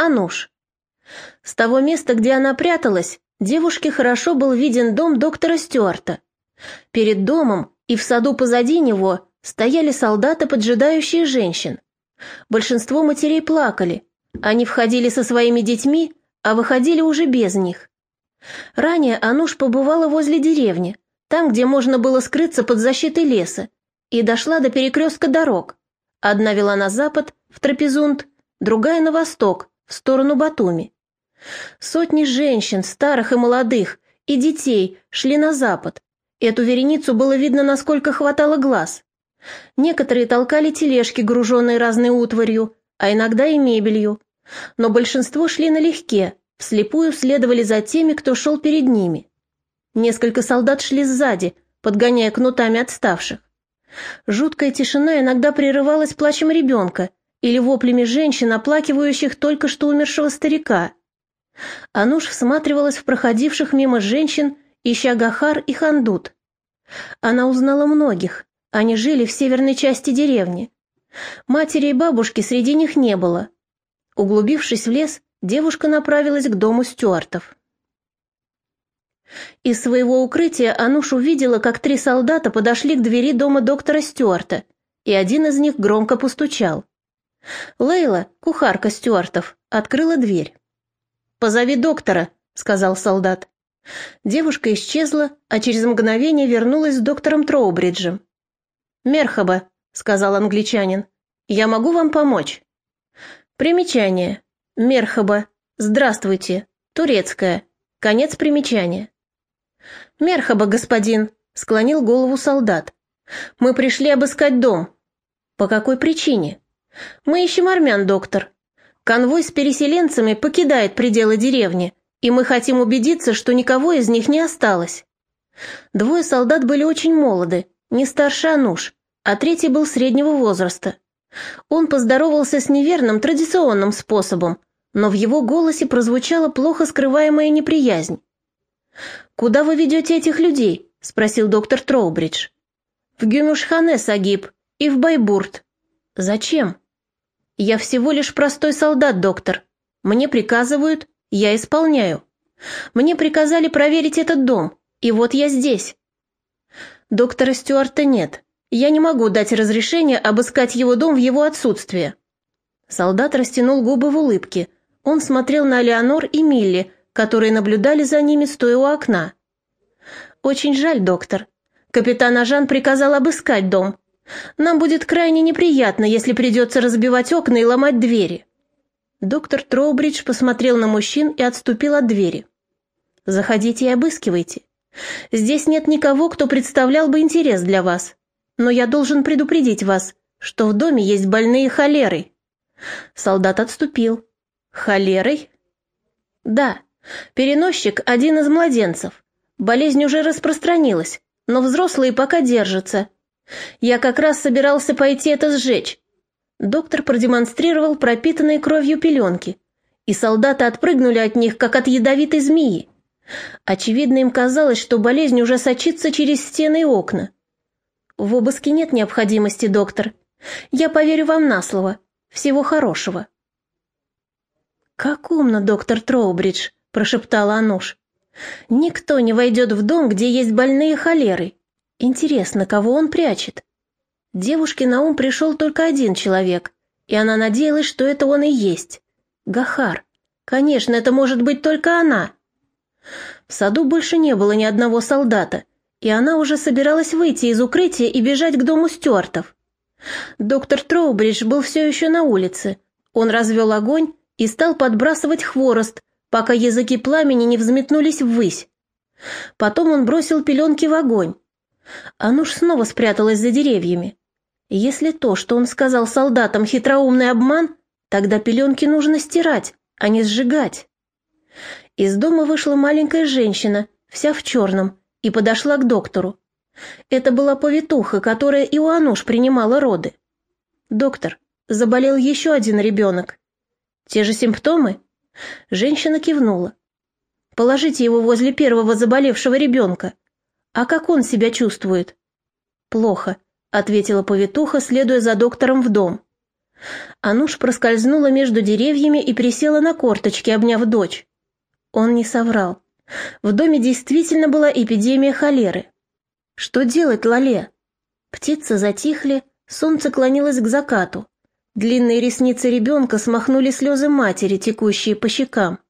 Ануш. С того места, где она пряталась, девушке хорошо был виден дом доктора Стюарта. Перед домом и в саду позади него стояли солдаты, поджидающие женщин. Большинство матерей плакали. Они входили со своими детьми, а выходили уже без них. Ранее Ануш побывала возле деревни, там, где можно было скрыться под защитой леса, и дошла до перекрестка дорог. Одна вела на запад, в Трапезунд, другая на восток, в сторону Батуми. Сотни женщин, старых и молодых, и детей шли на запад. Эту вереницу было видно, насколько хватало глаз. Некоторые толкали тележки, груженные разной утварью, а иногда и мебелью. Но большинство шли налегке, вслепую следовали за теми, кто шел перед ними. Несколько солдат шли сзади, подгоняя кнутами отставших. Жуткая тишина иногда прерывалась плачем ребенка или воплями женщин, оплакивающих только что умершего старика. Ануш всматривалась в проходивших мимо женщин, ища Гахар и Хандут. Она узнала многих, они жили в северной части деревни. Матери и бабушки среди них не было. Углубившись в лес, девушка направилась к дому Стюартов. Из своего укрытия Ануш увидела, как три солдата подошли к двери дома доктора Стюарта, и один из них громко постучал. Лейла, кухарка Стюартов, открыла дверь. «Позови доктора», — сказал солдат. Девушка исчезла, а через мгновение вернулась с доктором Троубриджем. «Мерхаба», — сказал англичанин, — «я могу вам помочь». Примечание. Мерхаба. Здравствуйте. Турецкая. Конец примечания. «Мерхаба, господин», — склонил голову солдат. «Мы пришли обыскать дом». «По какой причине?» «Мы ищем армян, доктор. Конвой с переселенцами покидает пределы деревни, и мы хотим убедиться, что никого из них не осталось». Двое солдат были очень молоды, не старше Ануш, а третий был среднего возраста. Он поздоровался с неверным традиционным способом, но в его голосе прозвучала плохо скрываемая неприязнь. «Куда вы ведете этих людей?» — спросил доктор Троубридж. «В Гюмюшхане, Сагиб, и в Байбурт». «Зачем?» «Я всего лишь простой солдат, доктор. Мне приказывают, я исполняю. Мне приказали проверить этот дом, и вот я здесь». «Доктора Стюарта нет. Я не могу дать разрешение обыскать его дом в его отсутствие». Солдат растянул губы в улыбке. Он смотрел на Леонор и Милли, которые наблюдали за ними, стоя у окна. «Очень жаль, доктор. Капитан Ажан приказал обыскать дом. Нам будет крайне неприятно, если придется разбивать окна и ломать двери». Доктор Троубридж посмотрел на мужчин и отступил от двери. «Заходите и обыскивайте. Здесь нет никого, кто представлял бы интерес для вас. Но я должен предупредить вас, что в доме есть больные холерой». Солдат отступил. «Холерой?» «Да, Переносчик – один из младенцев. Болезнь уже распространилась, но взрослые пока держатся. Я как раз собирался пойти это сжечь. Доктор продемонстрировал пропитанные кровью пеленки, и солдаты отпрыгнули от них, как от ядовитой змеи. Очевидно, им казалось, что болезнь уже сочится через стены и окна. В обыске нет необходимости, доктор. Я поверю вам на слово. Всего хорошего. Как умно, доктор Троубридж прошептала Ануш. «Никто не войдет в дом, где есть больные холерой. Интересно, кого он прячет?» Девушке на ум пришел только один человек, и она надеялась, что это он и есть. Гахар. Конечно, это может быть только она. В саду больше не было ни одного солдата, и она уже собиралась выйти из укрытия и бежать к дому Стюартов. Доктор Троубридж был все еще на улице. Он развел огонь и стал подбрасывать хворост, пока языки пламени не взметнулись ввысь. Потом он бросил пеленки в огонь. Ануш снова спряталась за деревьями. Если то, что он сказал солдатам, хитроумный обман, тогда пеленки нужно стирать, а не сжигать. Из дома вышла маленькая женщина, вся в черном, и подошла к доктору. Это была повитуха, которая и у Ануш принимала роды. «Доктор, заболел еще один ребенок. Те же симптомы?» Женщина кивнула. «Положите его возле первого заболевшего ребенка. А как он себя чувствует?» «Плохо», — ответила повитуха, следуя за доктором в дом. Ануш проскользнула между деревьями и присела на корточки, обняв дочь. Он не соврал. В доме действительно была эпидемия холеры. Что делать, Лале? Птицы затихли, солнце клонилось к закату. Длинные ресницы ребенка смахнули слезы матери, текущие по щекам.